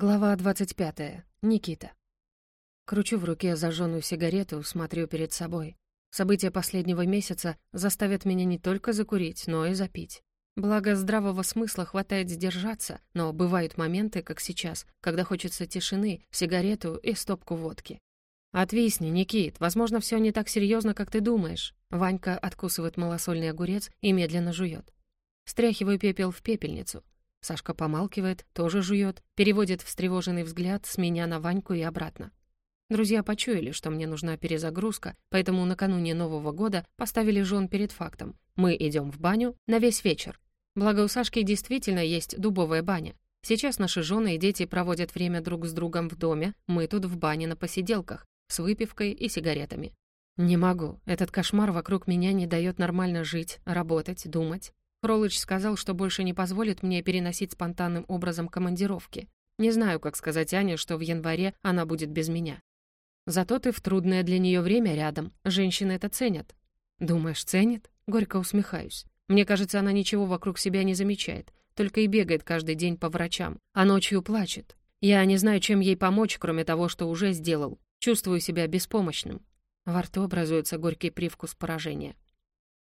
Глава 25. Никита. Кручу в руке зажженную сигарету, смотрю перед собой. События последнего месяца заставят меня не только закурить, но и запить. Благо, здравого смысла хватает сдержаться, но бывают моменты, как сейчас, когда хочется тишины, сигарету и стопку водки. «Отвисни, Никит, возможно, все не так серьезно, как ты думаешь». Ванька откусывает малосольный огурец и медленно жует. Стряхиваю пепел в пепельницу. Сашка помалкивает, тоже жует, переводит встревоженный взгляд с меня на Ваньку и обратно. Друзья почуяли, что мне нужна перезагрузка, поэтому накануне Нового года поставили жен перед фактом. Мы идем в баню на весь вечер. Благо у Сашки действительно есть дубовая баня. Сейчас наши жены и дети проводят время друг с другом в доме, мы тут в бане на посиделках, с выпивкой и сигаретами. Не могу, этот кошмар вокруг меня не дает нормально жить, работать, думать. Кролыч сказал, что больше не позволит мне переносить спонтанным образом командировки. Не знаю, как сказать Ане, что в январе она будет без меня. Зато ты в трудное для нее время рядом. Женщины это ценят. Думаешь, ценит? Горько усмехаюсь. Мне кажется, она ничего вокруг себя не замечает, только и бегает каждый день по врачам, а ночью плачет. Я не знаю, чем ей помочь, кроме того, что уже сделал. Чувствую себя беспомощным. Во рту образуется горький привкус поражения.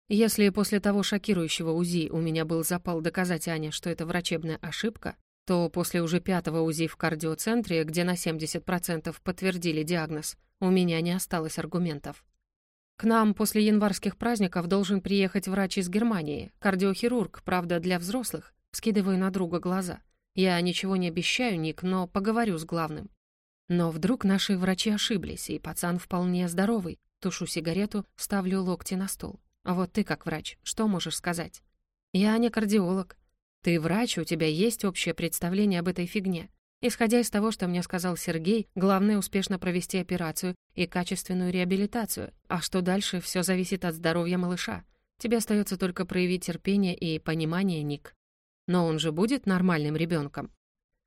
Если после того шокирующего УЗИ у меня был запал доказать Ане, что это врачебная ошибка, то после уже пятого УЗИ в кардиоцентре, где на 70% подтвердили диагноз, у меня не осталось аргументов. К нам после январских праздников должен приехать врач из Германии, кардиохирург, правда, для взрослых. Скидываю на друга глаза. Я ничего не обещаю, Ник, но поговорю с главным. Но вдруг наши врачи ошиблись, и пацан вполне здоровый. Тушу сигарету, ставлю локти на стол. А вот ты как врач, что можешь сказать? Я не кардиолог. Ты врач, у тебя есть общее представление об этой фигне. Исходя из того, что мне сказал Сергей, главное успешно провести операцию и качественную реабилитацию. А что дальше, все зависит от здоровья малыша. Тебе остается только проявить терпение и понимание, Ник. Но он же будет нормальным ребенком.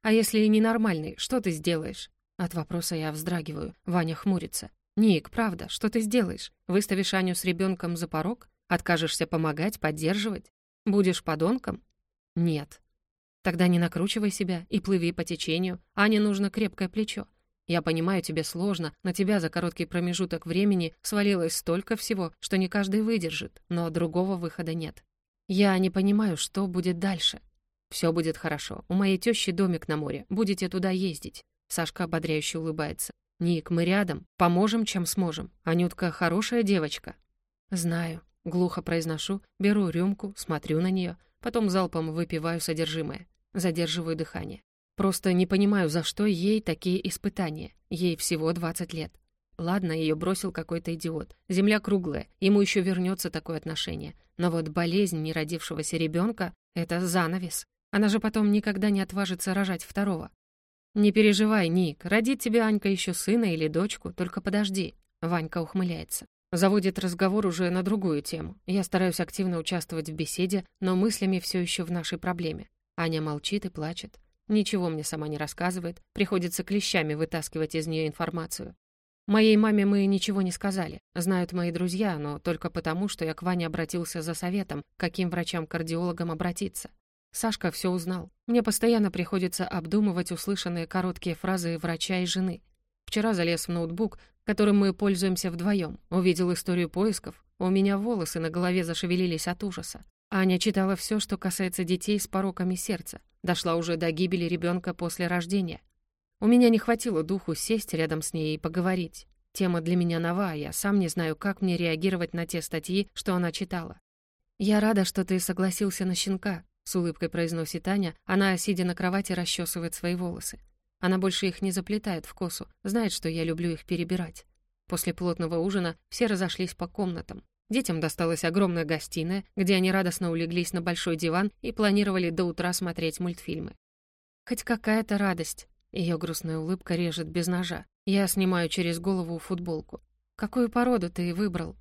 А если и ненормальный, что ты сделаешь? От вопроса я вздрагиваю. Ваня хмурится. «Ник, правда, что ты сделаешь? Выставишь Аню с ребенком за порог? Откажешься помогать, поддерживать? Будешь подонком?» «Нет». «Тогда не накручивай себя и плыви по течению. Ане нужно крепкое плечо. Я понимаю, тебе сложно, на тебя за короткий промежуток времени свалилось столько всего, что не каждый выдержит, но другого выхода нет. Я не понимаю, что будет дальше. Все будет хорошо. У моей тещи домик на море. Будете туда ездить. Сашка ободряюще улыбается. «Ник, мы рядом, поможем, чем сможем. Анютка хорошая девочка». «Знаю», — глухо произношу, беру рюмку, смотрю на нее, потом залпом выпиваю содержимое, задерживаю дыхание. Просто не понимаю, за что ей такие испытания. Ей всего 20 лет. Ладно, ее бросил какой-то идиот. Земля круглая, ему еще вернется такое отношение. Но вот болезнь неродившегося ребенка — это занавес. Она же потом никогда не отважится рожать второго. «Не переживай, Ник, родит тебе Анька еще сына или дочку, только подожди». Ванька ухмыляется. Заводит разговор уже на другую тему. Я стараюсь активно участвовать в беседе, но мыслями все еще в нашей проблеме. Аня молчит и плачет. Ничего мне сама не рассказывает, приходится клещами вытаскивать из нее информацию. Моей маме мы ничего не сказали. Знают мои друзья, но только потому, что я к Ване обратился за советом, каким врачам-кардиологам обратиться. Сашка все узнал. Мне постоянно приходится обдумывать услышанные короткие фразы врача и жены. Вчера залез в ноутбук, которым мы пользуемся вдвоем, увидел историю поисков. У меня волосы на голове зашевелились от ужаса. Аня читала все, что касается детей с пороками сердца. Дошла уже до гибели ребенка после рождения. У меня не хватило духу сесть рядом с ней и поговорить. Тема для меня нова, я сам не знаю, как мне реагировать на те статьи, что она читала. «Я рада, что ты согласился на щенка», с улыбкой произносит Аня, она, сидя на кровати, расчесывает свои волосы. Она больше их не заплетает в косу, знает, что я люблю их перебирать. После плотного ужина все разошлись по комнатам. Детям досталась огромная гостиная, где они радостно улеглись на большой диван и планировали до утра смотреть мультфильмы. Хоть какая-то радость. Ее грустная улыбка режет без ножа. Я снимаю через голову футболку. «Какую породу ты выбрал?»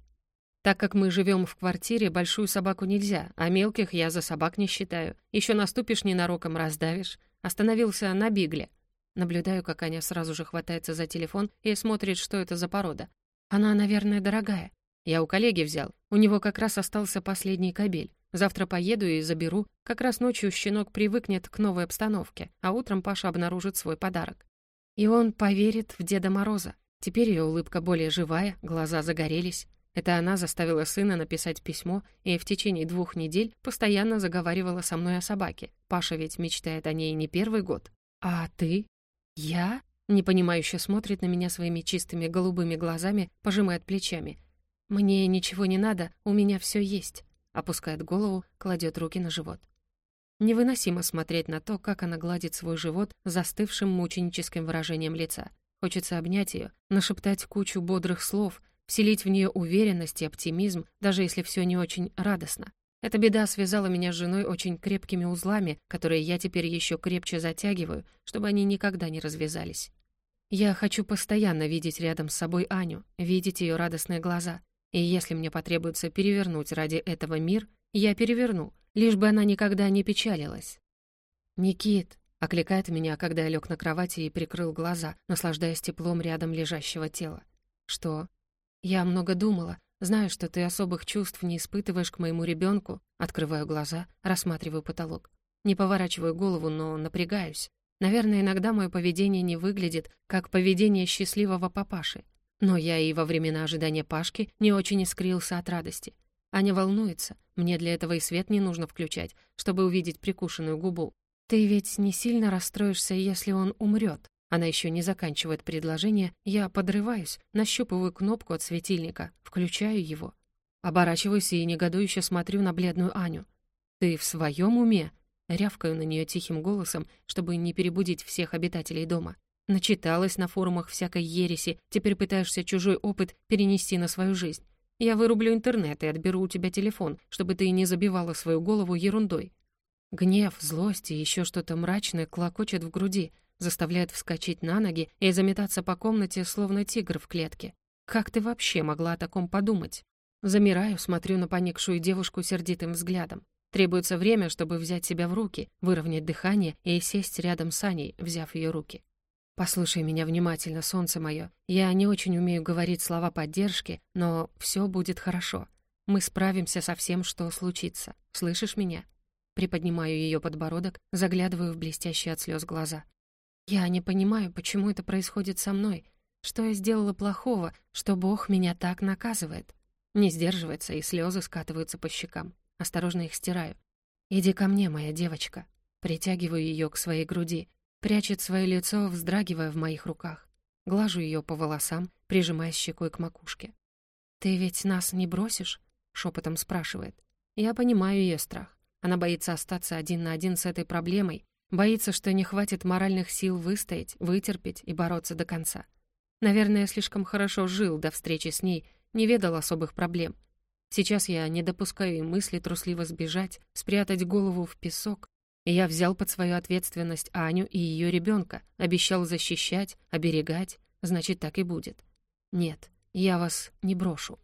Так как мы живем в квартире, большую собаку нельзя, а мелких я за собак не считаю. Еще наступишь ненароком, раздавишь. Остановился на бигле. Наблюдаю, как Аня сразу же хватается за телефон и смотрит, что это за порода. Она, наверное, дорогая. Я у коллеги взял. У него как раз остался последний кабель. Завтра поеду и заберу. Как раз ночью щенок привыкнет к новой обстановке, а утром Паша обнаружит свой подарок. И он поверит в Деда Мороза. Теперь ее улыбка более живая, глаза загорелись. Это она заставила сына написать письмо и в течение двух недель постоянно заговаривала со мной о собаке. Паша ведь мечтает о ней не первый год. «А ты?» «Я?» Непонимающе смотрит на меня своими чистыми голубыми глазами, пожимает плечами. «Мне ничего не надо, у меня все есть». Опускает голову, кладет руки на живот. Невыносимо смотреть на то, как она гладит свой живот застывшим мученическим выражением лица. Хочется обнять ее, нашептать кучу бодрых слов — вселить в нее уверенность и оптимизм, даже если все не очень радостно. Эта беда связала меня с женой очень крепкими узлами, которые я теперь еще крепче затягиваю, чтобы они никогда не развязались. Я хочу постоянно видеть рядом с собой Аню, видеть ее радостные глаза. И если мне потребуется перевернуть ради этого мир, я переверну, лишь бы она никогда не печалилась. «Никит», — окликает меня, когда я лег на кровати и прикрыл глаза, наслаждаясь теплом рядом лежащего тела. «Что?» Я много думала, знаю, что ты особых чувств не испытываешь к моему ребенку. Открываю глаза, рассматриваю потолок. Не поворачиваю голову, но напрягаюсь. Наверное, иногда мое поведение не выглядит, как поведение счастливого папаши. Но я и во времена ожидания Пашки не очень искрился от радости. Аня волнуется. Мне для этого и свет не нужно включать, чтобы увидеть прикушенную губу. Ты ведь не сильно расстроишься, если он умрет. Она еще не заканчивает предложение, я подрываюсь, нащупываю кнопку от светильника, включаю его. Оборачиваюсь и негодующе смотрю на бледную Аню. «Ты в своем уме?» Рявкаю на нее тихим голосом, чтобы не перебудить всех обитателей дома. Начиталась на форумах всякой ереси, теперь пытаешься чужой опыт перенести на свою жизнь. Я вырублю интернет и отберу у тебя телефон, чтобы ты не забивала свою голову ерундой. Гнев, злость и еще что-то мрачное клокочет в груди — заставляет вскочить на ноги и заметаться по комнате, словно тигр в клетке. Как ты вообще могла о таком подумать? Замираю, смотрю на поникшую девушку сердитым взглядом. Требуется время, чтобы взять себя в руки, выровнять дыхание и сесть рядом с Аней, взяв ее руки. «Послушай меня внимательно, солнце мое. Я не очень умею говорить слова поддержки, но все будет хорошо. Мы справимся со всем, что случится. Слышишь меня?» Приподнимаю ее подбородок, заглядываю в блестящие от слез глаза. Я не понимаю, почему это происходит со мной. Что я сделала плохого, что Бог меня так наказывает? Не сдерживается, и слезы скатываются по щекам. Осторожно их стираю. «Иди ко мне, моя девочка». Притягиваю ее к своей груди. Прячет свое лицо, вздрагивая в моих руках. Глажу ее по волосам, прижимая щекой к макушке. «Ты ведь нас не бросишь?» — шепотом спрашивает. Я понимаю ее страх. Она боится остаться один на один с этой проблемой, Боится, что не хватит моральных сил выстоять, вытерпеть и бороться до конца. Наверное, я слишком хорошо жил до встречи с ней, не ведал особых проблем. Сейчас я не допускаю и мысли трусливо сбежать, спрятать голову в песок. И я взял под свою ответственность Аню и ее ребенка, обещал защищать, оберегать, значит, так и будет. Нет, я вас не брошу.